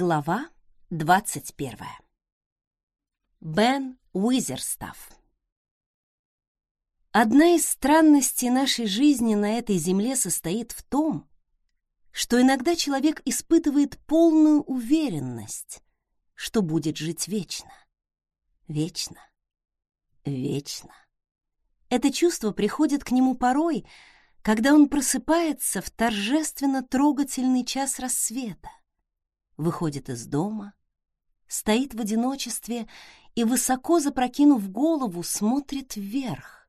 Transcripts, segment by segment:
Глава 21. Бен Уизерстаф. Одна из странностей нашей жизни на этой земле состоит в том, что иногда человек испытывает полную уверенность, что будет жить вечно. Вечно. Вечно. Это чувство приходит к нему порой, когда он просыпается в торжественно трогательный час рассвета выходит из дома, стоит в одиночестве и, высоко запрокинув голову, смотрит вверх,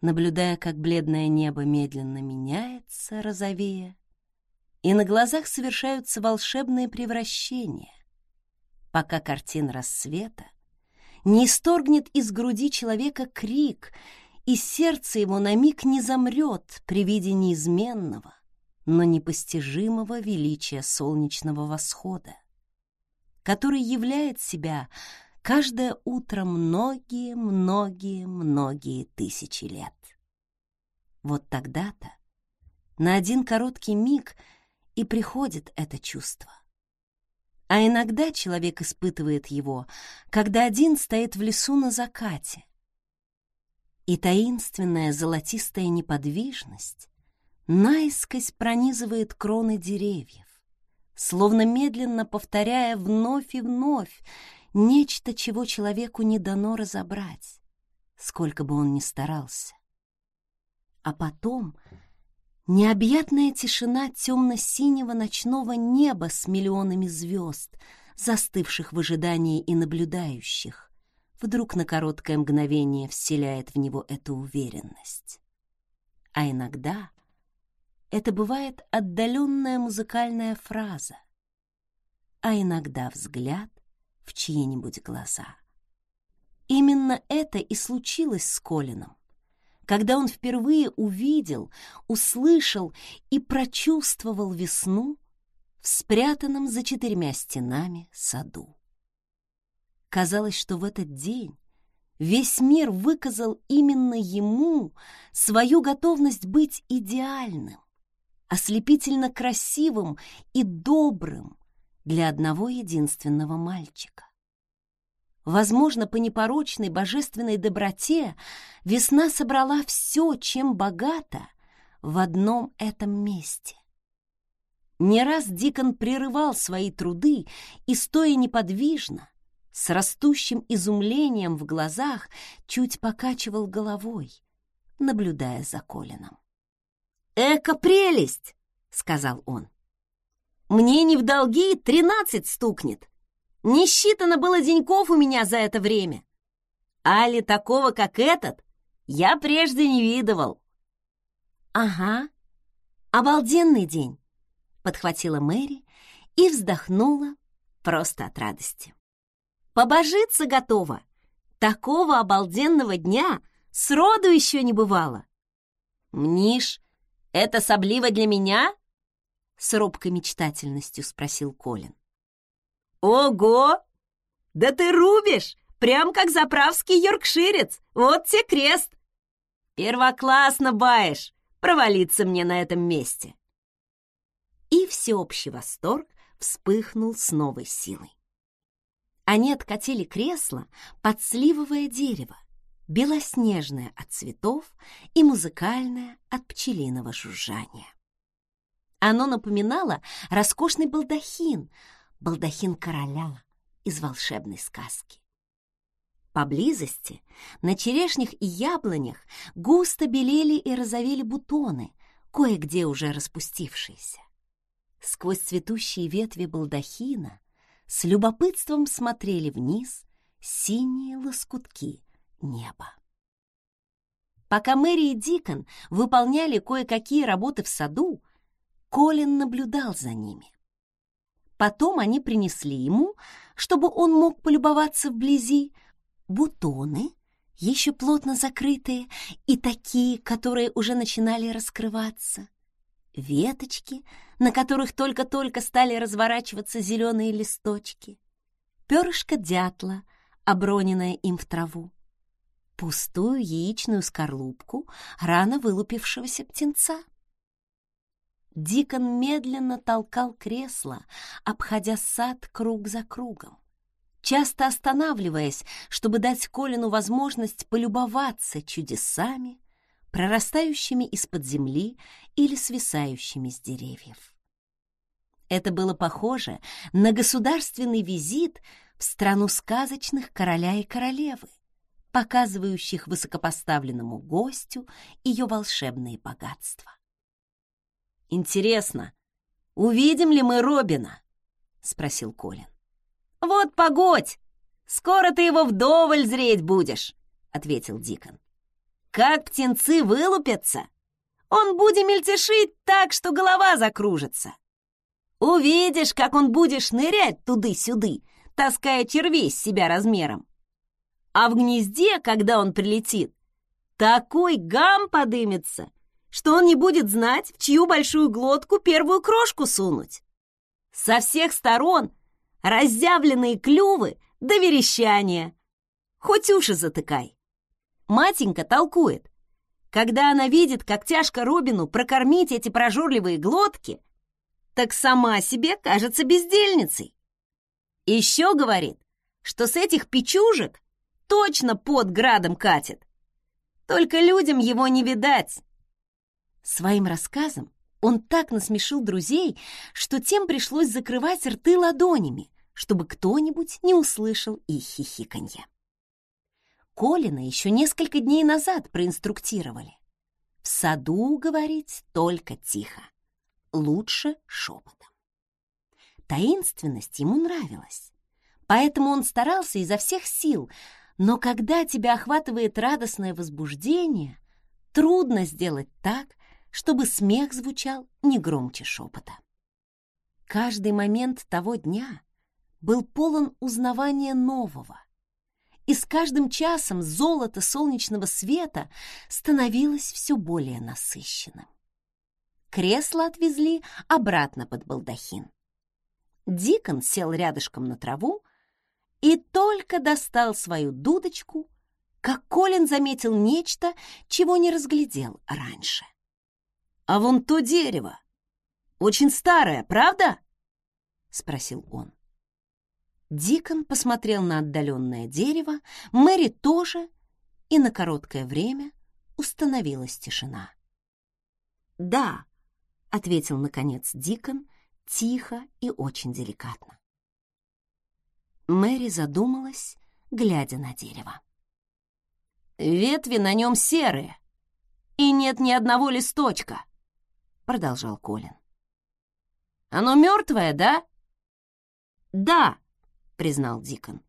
наблюдая, как бледное небо медленно меняется, розовея, и на глазах совершаются волшебные превращения, пока картина рассвета не исторгнет из груди человека крик, и сердце его на миг не замрет при виде неизменного, но непостижимого величия солнечного восхода, который являет себя каждое утро многие-многие-многие тысячи лет. Вот тогда-то, на один короткий миг, и приходит это чувство. А иногда человек испытывает его, когда один стоит в лесу на закате, и таинственная золотистая неподвижность наискось пронизывает кроны деревьев, словно медленно повторяя вновь и вновь нечто, чего человеку не дано разобрать, сколько бы он ни старался. А потом необъятная тишина темно-синего ночного неба с миллионами звезд, застывших в ожидании и наблюдающих, вдруг на короткое мгновение вселяет в него эту уверенность. А иногда — это бывает отдаленная музыкальная фраза, а иногда взгляд в чьи-нибудь глаза. Именно это и случилось с Колином, когда он впервые увидел, услышал и прочувствовал весну в спрятанном за четырьмя стенами саду. Казалось, что в этот день весь мир выказал именно ему свою готовность быть идеальным, ослепительно красивым и добрым для одного единственного мальчика. Возможно, по непорочной божественной доброте весна собрала все, чем богата, в одном этом месте. Не раз Дикон прерывал свои труды и, стоя неподвижно, с растущим изумлением в глазах, чуть покачивал головой, наблюдая за Колином. «Эка прелесть!» — сказал он. «Мне не в долги тринадцать стукнет. Не считано было деньков у меня за это время. Али такого, как этот, я прежде не видывал». «Ага, обалденный день!» — подхватила Мэри и вздохнула просто от радости. «Побожиться готова! Такого обалденного дня сроду еще не бывало!» «Мнишь, это сабливо для меня?» С робкой мечтательностью спросил Колин. «Ого! Да ты рубишь! Прям как заправский йоркширец! Вот тебе крест! Первоклассно баешь! Провалиться мне на этом месте!» И всеобщий восторг вспыхнул с новой силой. Они откатили кресло под сливовое дерево, белоснежное от цветов и музыкальное от пчелиного жужжания. Оно напоминало роскошный балдахин, балдахин короля из волшебной сказки. Поблизости, на черешнях и яблонях, густо белели и розовели бутоны, кое-где уже распустившиеся. Сквозь цветущие ветви балдахина с любопытством смотрели вниз синие лоскутки неба. Пока Мэри и Дикон выполняли кое-какие работы в саду, Колин наблюдал за ними. Потом они принесли ему, чтобы он мог полюбоваться вблизи, бутоны, еще плотно закрытые, и такие, которые уже начинали раскрываться, веточки, на которых только-только стали разворачиваться зеленые листочки, перышко дятла, оброненное им в траву, пустую яичную скорлупку рано вылупившегося птенца. Дикон медленно толкал кресло, обходя сад круг за кругом, часто останавливаясь, чтобы дать Колину возможность полюбоваться чудесами, прорастающими из-под земли или свисающими с деревьев. Это было похоже на государственный визит в страну сказочных короля и королевы, показывающих высокопоставленному гостю ее волшебные богатства. «Интересно, увидим ли мы Робина?» — спросил Колин. «Вот погодь! Скоро ты его вдоволь зреть будешь!» — ответил Дикон. «Как птенцы вылупятся, он будет мельтешить так, что голова закружится. Увидишь, как он будешь нырять туды-сюды, таская червей с себя размером. А в гнезде, когда он прилетит, такой гам подымется, что он не будет знать, в чью большую глотку первую крошку сунуть. Со всех сторон разъявленные клювы до верещания. Хоть уши затыкай. Матенька толкует. Когда она видит, как тяжко Робину прокормить эти прожорливые глотки, так сама себе кажется бездельницей. Еще говорит, что с этих печужек точно под градом катит. Только людям его не видать. Своим рассказом он так насмешил друзей, что тем пришлось закрывать рты ладонями, чтобы кто-нибудь не услышал их хихиканье. Колина еще несколько дней назад проинструктировали. В саду говорить только тихо, лучше шепотом. Таинственность ему нравилась, поэтому он старался изо всех сил, но когда тебя охватывает радостное возбуждение, трудно сделать так, чтобы смех звучал не громче шепота. Каждый момент того дня был полон узнавания нового, и с каждым часом золото солнечного света становилось все более насыщенным. Кресло отвезли обратно под балдахин. Дикон сел рядышком на траву и только достал свою дудочку, как Колин заметил нечто, чего не разглядел раньше. «А вон то дерево! Очень старое, правда?» — спросил он. Дикон посмотрел на отдаленное дерево, Мэри тоже, и на короткое время установилась тишина. «Да», — ответил, наконец, Дикон, тихо и очень деликатно. Мэри задумалась, глядя на дерево. «Ветви на нем серые, и нет ни одного листочка», — продолжал Колин. «Оно мертвое, да?» «Да», — признал Дикон.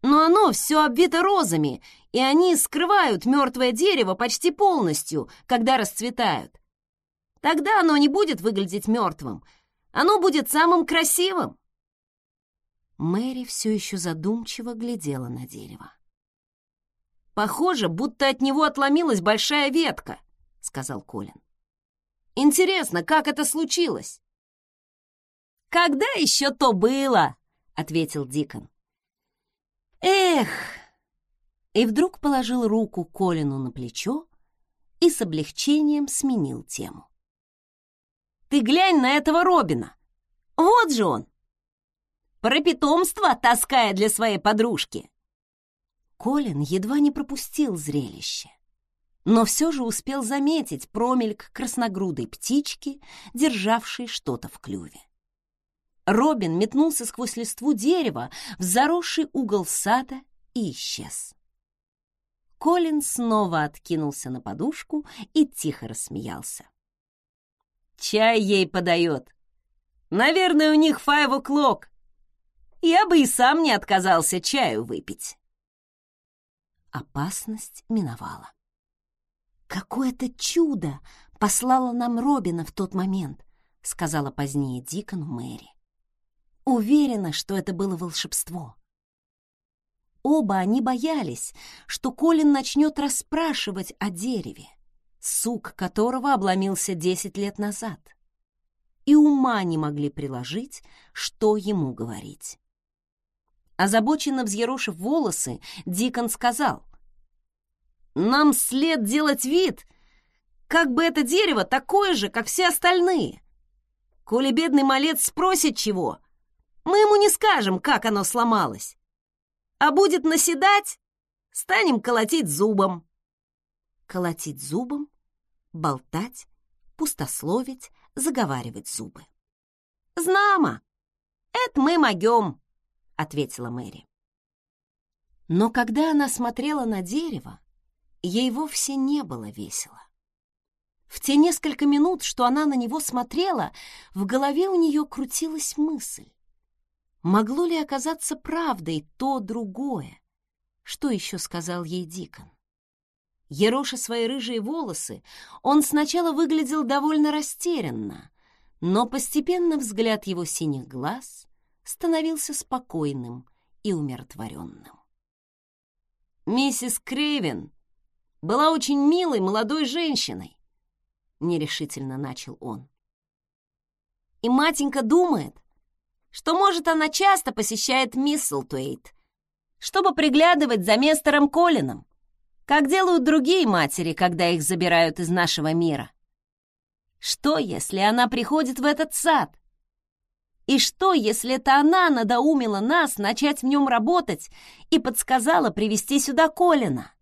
«Но оно все обвито розами, и они скрывают мертвое дерево почти полностью, когда расцветают. Тогда оно не будет выглядеть мертвым, оно будет самым красивым». Мэри все еще задумчиво глядела на дерево. «Похоже, будто от него отломилась большая ветка», — сказал Колин. Интересно, как это случилось?» «Когда еще то было?» — ответил Дикон. «Эх!» И вдруг положил руку Колину на плечо и с облегчением сменил тему. «Ты глянь на этого Робина! Вот же он! Про питомство таскает для своей подружки!» Колин едва не пропустил зрелище но все же успел заметить промельк красногрудой птички, державшей что-то в клюве. Робин метнулся сквозь листву дерева в заросший угол сада и исчез. Колин снова откинулся на подушку и тихо рассмеялся. «Чай ей подает. Наверное, у них five o'clock. Я бы и сам не отказался чаю выпить». Опасность миновала. «Какое-то чудо послало нам Робина в тот момент», — сказала позднее Дикону Мэри. Уверена, что это было волшебство. Оба они боялись, что Колин начнет расспрашивать о дереве, сук которого обломился десять лет назад, и ума не могли приложить, что ему говорить. Озабоченно взъерошив волосы, Дикон сказал — нам след делать вид, как бы это дерево такое же, как все остальные. Коли бедный малец спросит чего, мы ему не скажем, как оно сломалось. А будет наседать, станем колотить зубом. Колотить зубом, болтать, пустословить, заговаривать зубы. «Знамо! Это мы могем!» — ответила Мэри. Но когда она смотрела на дерево, ей вовсе не было весело. В те несколько минут, что она на него смотрела, в голове у нее крутилась мысль. Могло ли оказаться правдой то другое? Что еще сказал ей Дикон? Ероша свои рыжие волосы, он сначала выглядел довольно растерянно, но постепенно взгляд его синих глаз становился спокойным и умиротворенным. «Миссис Кривен была очень милой молодой женщиной», — нерешительно начал он. «И матенька думает, что, может, она часто посещает Мисселтуэйт, чтобы приглядывать за мистером Колином, как делают другие матери, когда их забирают из нашего мира. Что, если она приходит в этот сад? И что, если это она надоумила нас начать в нем работать и подсказала привести сюда Колина?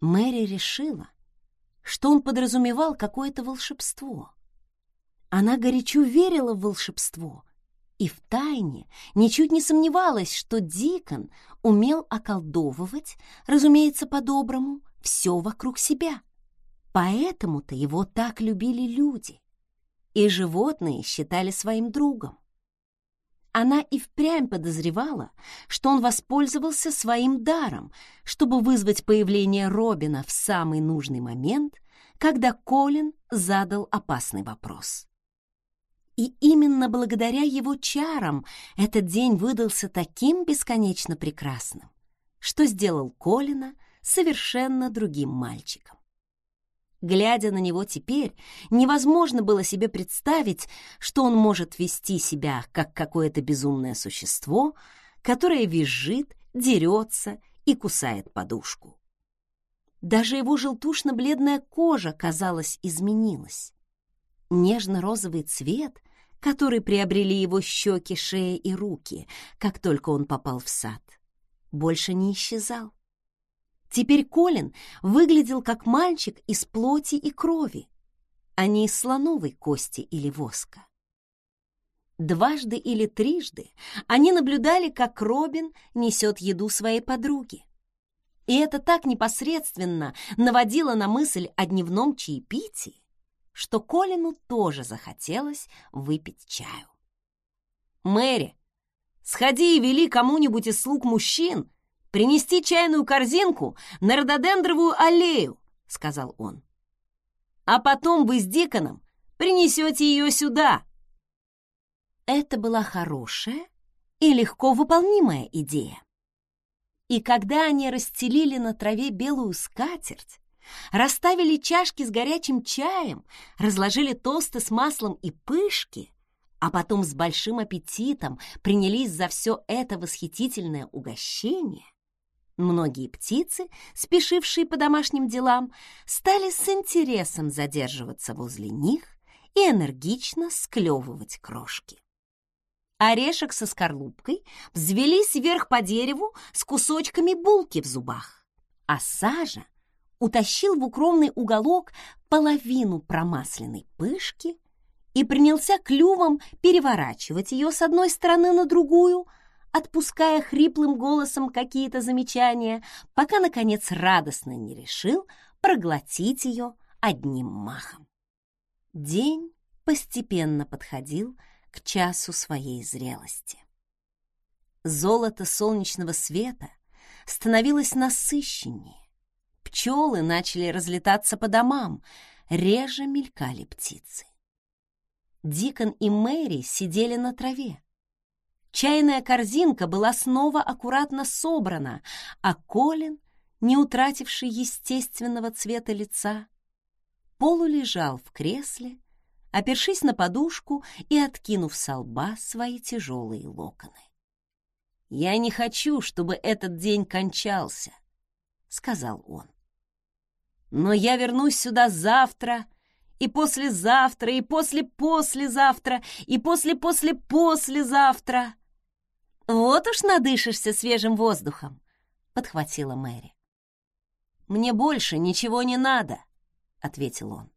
Мэри решила, что он подразумевал какое-то волшебство. Она горячо верила в волшебство и втайне ничуть не сомневалась, что Дикон умел околдовывать, разумеется, по-доброму, все вокруг себя. Поэтому-то его так любили люди и животные считали своим другом. Она и впрямь подозревала, что он воспользовался своим даром, чтобы вызвать появление Робина в самый нужный момент, когда Колин задал опасный вопрос. И именно благодаря его чарам этот день выдался таким бесконечно прекрасным, что сделал Колина совершенно другим мальчиком. Глядя на него теперь, невозможно было себе представить, что он может вести себя как какое-то безумное существо, которое визжит, дерется и кусает подушку. Даже его желтушно-бледная кожа, казалось, изменилась. Нежно-розовый цвет, который приобрели его щеки, шея и руки, как только он попал в сад, больше не исчезал. Теперь Колин выглядел как мальчик из плоти и крови, а не из слоновой кости или воска. Дважды или трижды они наблюдали, как Робин несет еду своей подруге. И это так непосредственно наводило на мысль о дневном чаепитии, что Колину тоже захотелось выпить чаю. «Мэри, сходи и вели кому-нибудь из слуг мужчин принести чайную корзинку на рододендровую аллею», — сказал он. «А потом вы с Диконом принесете ее сюда». Это была хорошая и легко выполнимая идея. И когда они расстелили на траве белую скатерть, расставили чашки с горячим чаем, разложили тосты с маслом и пышки, а потом с большим аппетитом принялись за все это восхитительное угощение, Многие птицы, спешившие по домашним делам, стали с интересом задерживаться возле них и энергично склевывать крошки. Орешек со скорлупкой взвелись вверх по дереву с кусочками булки в зубах, а Сажа утащил в укромный уголок половину промасленной пышки и принялся клювом переворачивать ее с одной стороны на другую, отпуская хриплым голосом какие-то замечания, пока, наконец, радостно не решил проглотить ее одним махом. День постепенно подходил к часу своей зрелости. Золото солнечного света становилось насыщеннее. Пчелы начали разлетаться по домам, реже мелькали птицы. Дикон и Мэри сидели на траве. Чайная корзинка была снова аккуратно собрана, а Колин, не утративший естественного цвета лица, полулежал в кресле, опершись на подушку и откинув со лба свои тяжелые локоны. «Я не хочу, чтобы этот день кончался», — сказал он. «Но я вернусь сюда завтра и послезавтра, и после-послезавтра, и после-после-послезавтра. Вот уж надышишься свежим воздухом, подхватила Мэри. Мне больше ничего не надо, ответил он.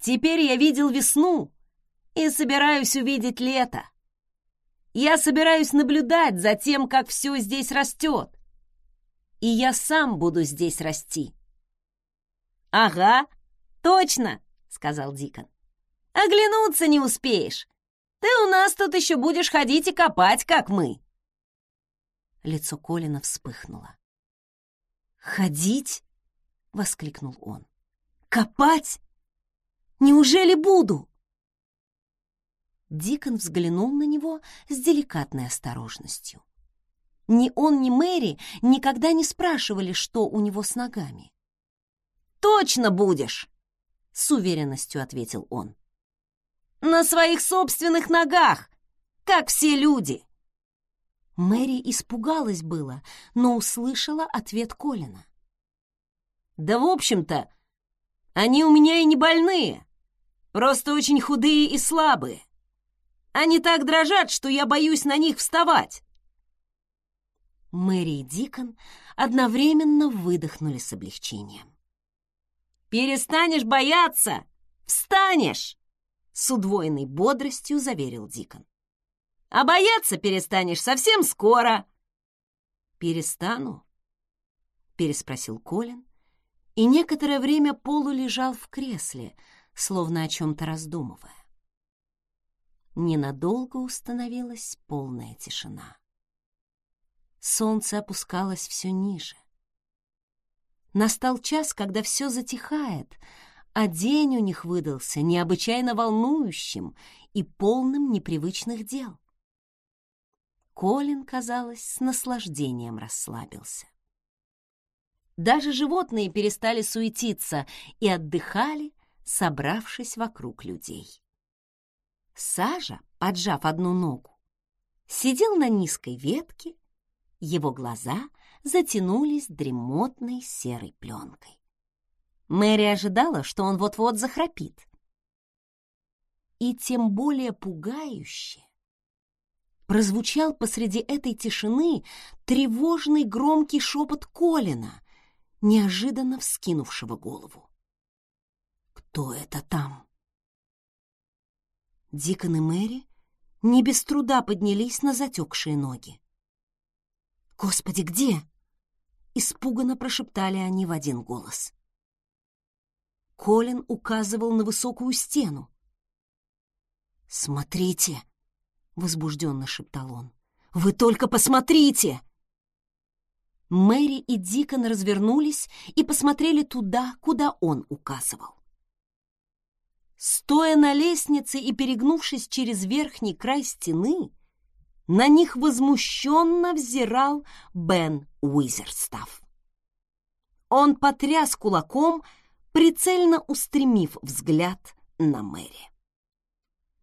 Теперь я видел весну и собираюсь увидеть лето. Я собираюсь наблюдать за тем, как все здесь растет. И я сам буду здесь расти. Ага, точно, сказал Дикон. Оглянуться не успеешь. Ты у нас тут еще будешь ходить и копать, как мы. Лицо Колина вспыхнуло. «Ходить?» — воскликнул он. «Копать? Неужели буду?» Дикон взглянул на него с деликатной осторожностью. Ни он, ни Мэри никогда не спрашивали, что у него с ногами. «Точно будешь!» — с уверенностью ответил он. «На своих собственных ногах, как все люди!» Мэри испугалась было, но услышала ответ Колина. «Да, в общем-то, они у меня и не больные, просто очень худые и слабые. Они так дрожат, что я боюсь на них вставать. Мэри и Дикон одновременно выдохнули с облегчением. «Перестанешь бояться! Встанешь!» С удвоенной бодростью заверил Дикон. «А бояться перестанешь совсем скоро!» «Перестану?» переспросил Колин, и некоторое время Полу лежал в кресле, словно о чем-то раздумывая ненадолго установилась полная тишина. Солнце опускалось все ниже. Настал час, когда все затихает, а день у них выдался необычайно волнующим и полным непривычных дел. Колин, казалось, с наслаждением расслабился. Даже животные перестали суетиться и отдыхали, собравшись вокруг людей. Сажа, поджав одну ногу, сидел на низкой ветке, его глаза затянулись дремотной серой пленкой. Мэри ожидала, что он вот-вот захрапит. И тем более пугающе прозвучал посреди этой тишины тревожный громкий шепот Колина, неожиданно вскинувшего голову. «Кто это там?» Дикон и Мэри не без труда поднялись на затекшие ноги. «Господи, где?» — испуганно прошептали они в один голос. Колин указывал на высокую стену. «Смотрите!» — возбужденно шептал он. «Вы только посмотрите!» Мэри и Дикон развернулись и посмотрели туда, куда он указывал. Стоя на лестнице и перегнувшись через верхний край стены, на них возмущенно взирал Бен Уизерстав. Он потряс кулаком, прицельно устремив взгляд на Мэри.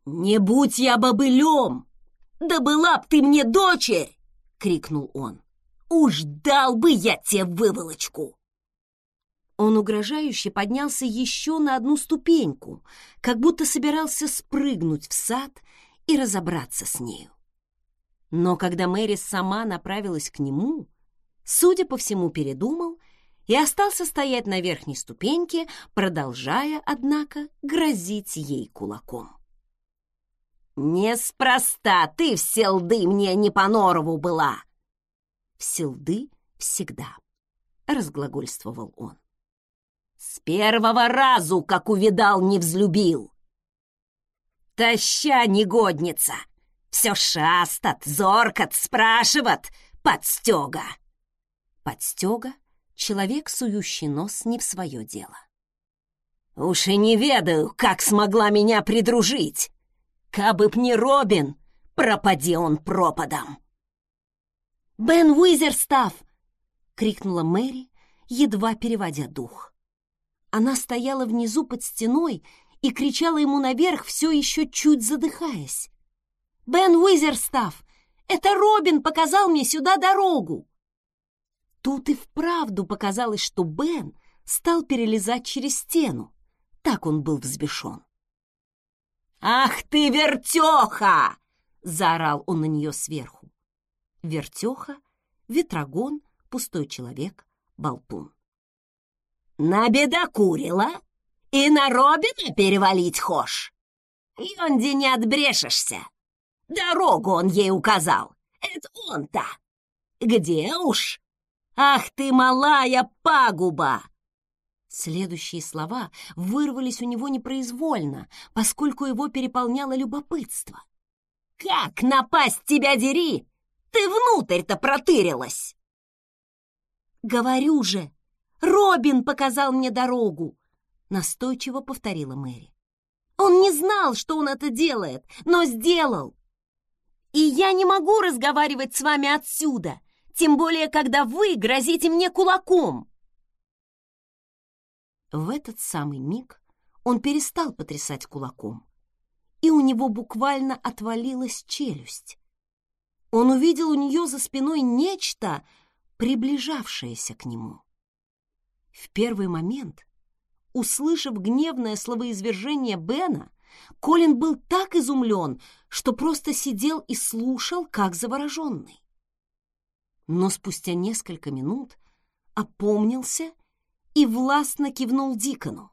«Не будь я бобылем! Да была б ты мне дочерь!» — крикнул он. «Уж дал бы я тебе выволочку!» Он угрожающе поднялся еще на одну ступеньку, как будто собирался спрыгнуть в сад и разобраться с нею. Но когда Мэри сама направилась к нему, судя по всему, передумал и остался стоять на верхней ступеньке, продолжая, однако, грозить ей кулаком. «Неспроста ты в селды мне не по норову была!» «В селды всегда», — разглагольствовал он. С первого разу, как увидал, не взлюбил. Таща негодница, все шастат, зоркат, спрашиват, подстега. Подстега — человек, сующий нос не в свое дело. Уж и не ведаю, как смогла меня придружить. Кабы б не Робин, пропади он пропадом. «Бен Уизерстав!» — крикнула Мэри, едва переводя дух. Она стояла внизу под стеной и кричала ему наверх, все еще чуть задыхаясь. «Бен Уизерстав! Это Робин показал мне сюда дорогу!» Тут и вправду показалось, что Бен стал перелезать через стену, Так он был взбешен. «Ах ты, вертеха!» — заорал он на нее сверху. Вертеха, ветрогон, пустой человек, болтун. «Набедокурила и на Робина перевалить хошь? Йонди не отбрешешься. Дорогу он ей указал. Это он-то. Где уж? Ах ты, малая пагуба!» Следующие слова вырвались у него непроизвольно, поскольку его переполняло любопытство. «Как напасть тебя дери? Ты внутрь-то протырилась!» «Говорю же, Робин показал мне дорогу!» Настойчиво повторила Мэри. «Он не знал, что он это делает, но сделал! И я не могу разговаривать с вами отсюда, тем более, когда вы грозите мне кулаком!» В этот самый миг он перестал потрясать кулаком, и у него буквально отвалилась челюсть. Он увидел у нее за спиной нечто, приближавшееся к нему. В первый момент, услышав гневное словоизвержение Бена, Колин был так изумлен, что просто сидел и слушал, как завороженный. Но спустя несколько минут опомнился и властно кивнул Дикону.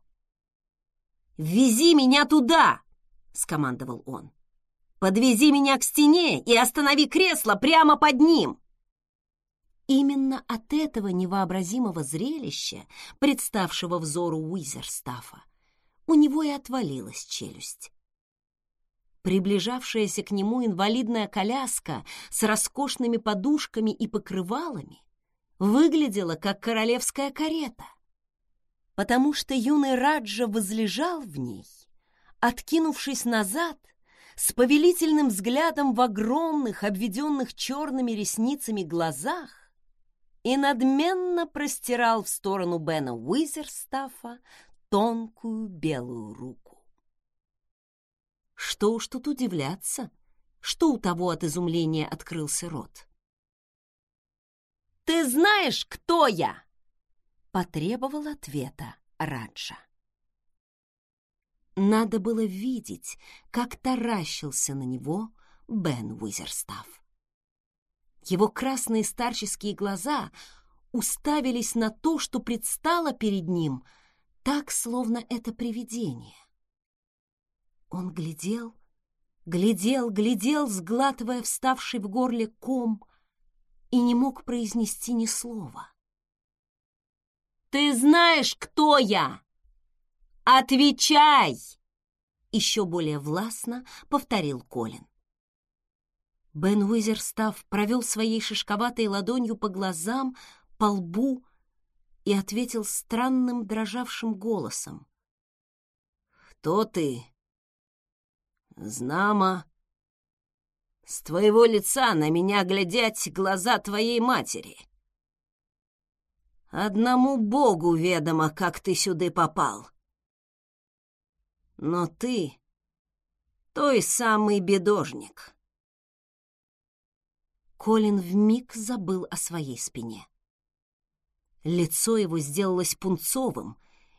«Вези меня туда!» — скомандовал он. «Подвези меня к стене и останови кресло прямо под ним!» Именно от этого невообразимого зрелища, представшего взору Уизерстафа, у него и отвалилась челюсть. Приближавшаяся к нему инвалидная коляска с роскошными подушками и покрывалами выглядела как королевская карета — потому что юный Раджа возлежал в ней, откинувшись назад, с повелительным взглядом в огромных, обведенных черными ресницами глазах и надменно простирал в сторону Бена Уизерстафа тонкую белую руку. Что уж тут удивляться, что у того от изумления открылся рот. «Ты знаешь, кто я?» потребовал ответа Раджа. Надо было видеть, как таращился на него Бен Уизерстав. Его красные старческие глаза уставились на то, что предстало перед ним, так, словно это привидение. Он глядел, глядел, глядел, сглатывая вставший в горле ком, и не мог произнести ни слова. «Ты знаешь, кто я? Отвечай!» Еще более властно повторил Колин. Бен Уизерстав провел своей шишковатой ладонью по глазам, по лбу и ответил странным дрожавшим голосом. «Кто ты?» «Знамо. С твоего лица на меня глядят глаза твоей матери. Одному Богу ведомо, как ты сюда попал. Но ты — той самый бедожник. Колин вмиг забыл о своей спине. Лицо его сделалось пунцовым,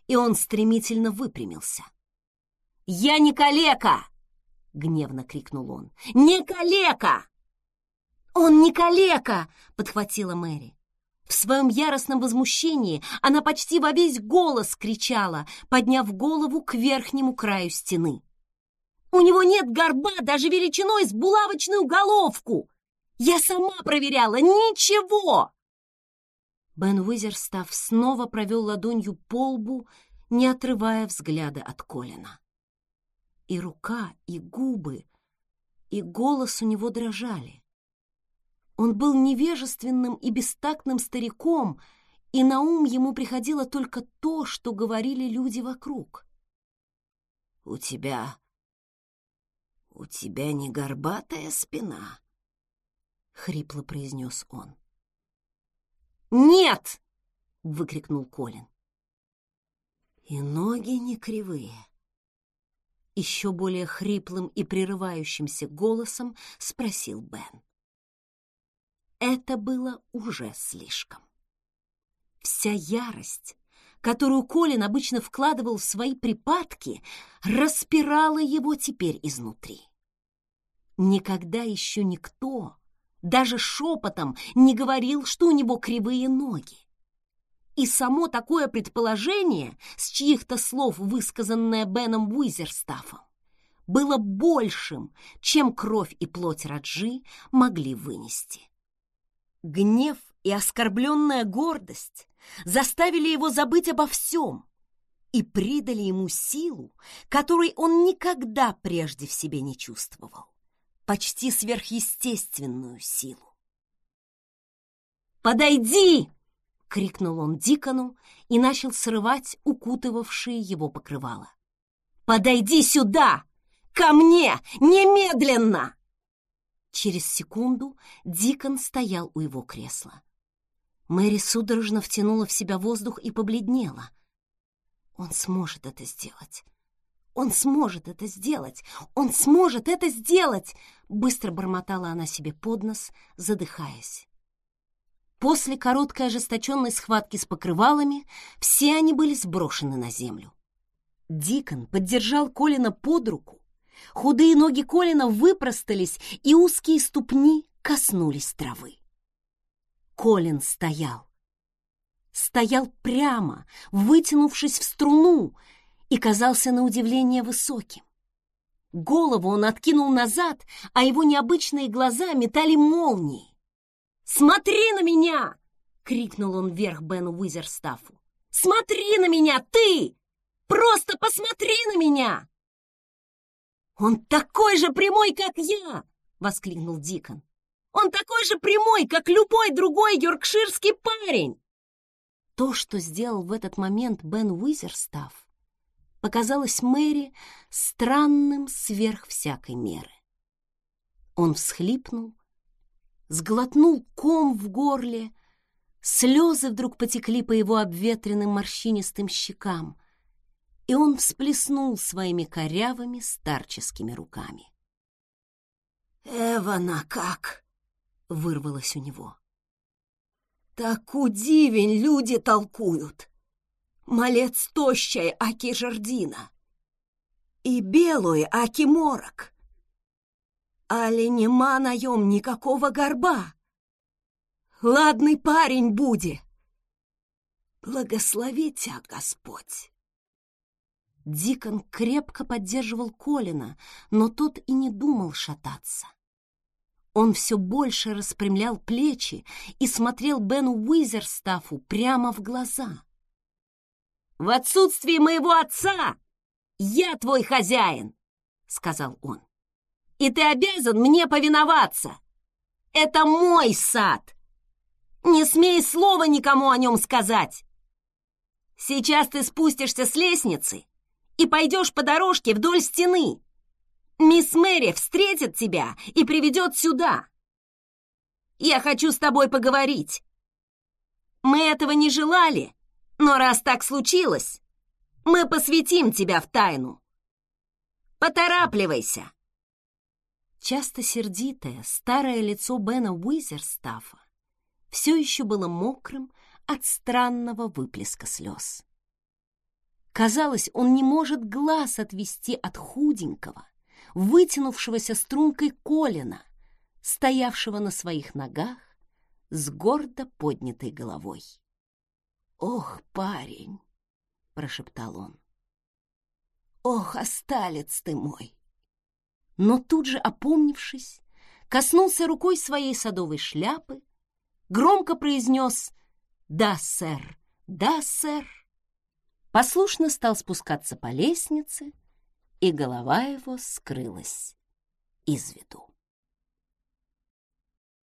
и он стремительно выпрямился. «Я не калека!» — гневно крикнул он. «Не калека!» «Он не калека!» — подхватила Мэри. В своем яростном возмущении она почти во весь голос кричала, подняв голову к верхнему краю стены. «У него нет горба даже величиной с булавочную головку! Я сама проверяла! Ничего!» Бен Уизерстав снова провел ладонью по лбу, не отрывая взгляда от Колина. И рука, и губы, и голос у него дрожали. Он был невежественным и бестактным стариком, и на ум ему приходило только то, что говорили люди вокруг. «У тебя... у тебя не горбатая спина», — хрипло произнес он. «Нет!» — выкрикнул Колин. «И ноги не кривые». Еще более хриплым и прерывающимся голосом спросил Бен. Это было уже слишком. Вся ярость, которую Колин обычно вкладывал в свои припадки, распирала его теперь изнутри. Никогда еще никто, даже шепотом, не говорил, что у него кривые ноги. И само такое предположение, с чьих-то слов высказанное Беном Уизерстафом, было большим, чем кровь и плоть Раджи могли вынести. Гнев и оскорбленная гордость заставили его забыть обо всем и придали ему силу, которой он никогда прежде в себе не чувствовал, почти сверхъестественную силу. «Подойди!» — крикнул он Дикону и начал срывать укутывавшие его покрывало. «Подойди сюда! Ко мне! Немедленно!» Через секунду Дикон стоял у его кресла. Мэри судорожно втянула в себя воздух и побледнела. Он сможет это сделать. Он сможет это сделать. Он сможет это сделать, быстро бормотала она себе под нос, задыхаясь. После короткой ожесточенной схватки с покрывалами все они были сброшены на землю. Дикон поддержал Колина под руку. Худые ноги Колина выпростались, и узкие ступни коснулись травы. Колин стоял. Стоял прямо, вытянувшись в струну, и казался на удивление высоким. Голову он откинул назад, а его необычные глаза метали молнии. «Смотри на меня!» — крикнул он вверх Бену Уизерстафу. «Смотри на меня, ты! Просто посмотри на меня!» «Он такой же прямой, как я!» — воскликнул Дикон. Он такой же прямой, как любой другой йоркширский парень!» То, что сделал в этот момент Бен Уизерстав, показалось Мэри странным сверх всякой меры. Он всхлипнул, сглотнул ком в горле, слезы вдруг потекли по его обветренным морщинистым щекам, и он всплеснул своими корявыми старческими руками. «Эвана как!» вырвалось у него. Так удивень люди толкуют. Малец тощая аки жердина. И белую аки морок. Али нема наем никакого горба. Ладный парень буди. Благослови тебя, Господь. Дикон крепко поддерживал Колина, но тот и не думал шататься. Он все больше распрямлял плечи и смотрел Бену Уизерстафу прямо в глаза. «В отсутствие моего отца я твой хозяин!» — сказал он. «И ты обязан мне повиноваться! Это мой сад! Не смей слова никому о нем сказать! Сейчас ты спустишься с лестницы и пойдешь по дорожке вдоль стены!» Мисс Мэри встретит тебя и приведет сюда. Я хочу с тобой поговорить. Мы этого не желали, но раз так случилось, мы посвятим тебя в тайну. Поторапливайся. Часто сердитое старое лицо Бена Уизерстафа все еще было мокрым от странного выплеска слез. Казалось, он не может глаз отвести от худенького, вытянувшегося стрункой Колина, стоявшего на своих ногах с гордо поднятой головой. «Ох, парень!» — прошептал он. «Ох, осталец ты мой!» Но тут же, опомнившись, коснулся рукой своей садовой шляпы, громко произнес «Да, сэр! Да, сэр!» Послушно стал спускаться по лестнице, и голова его скрылась из виду.